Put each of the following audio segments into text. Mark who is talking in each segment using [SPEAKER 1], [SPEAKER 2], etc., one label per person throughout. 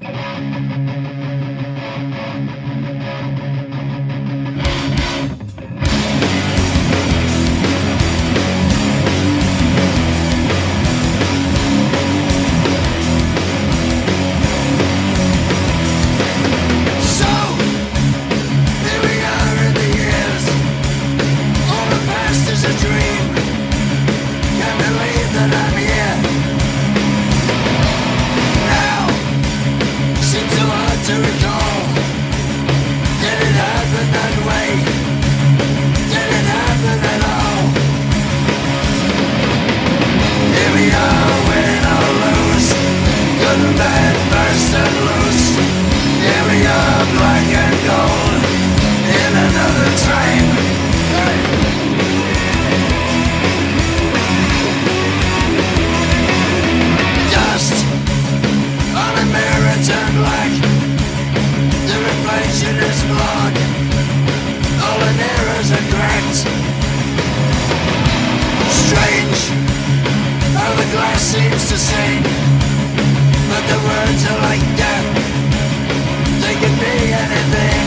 [SPEAKER 1] Thank you. And the glass seems to sing But the words are like death. They can be anything.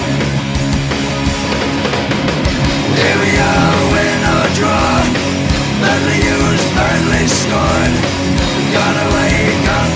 [SPEAKER 1] Here we are, win or draw Badly used, badly scored. Gone away, gone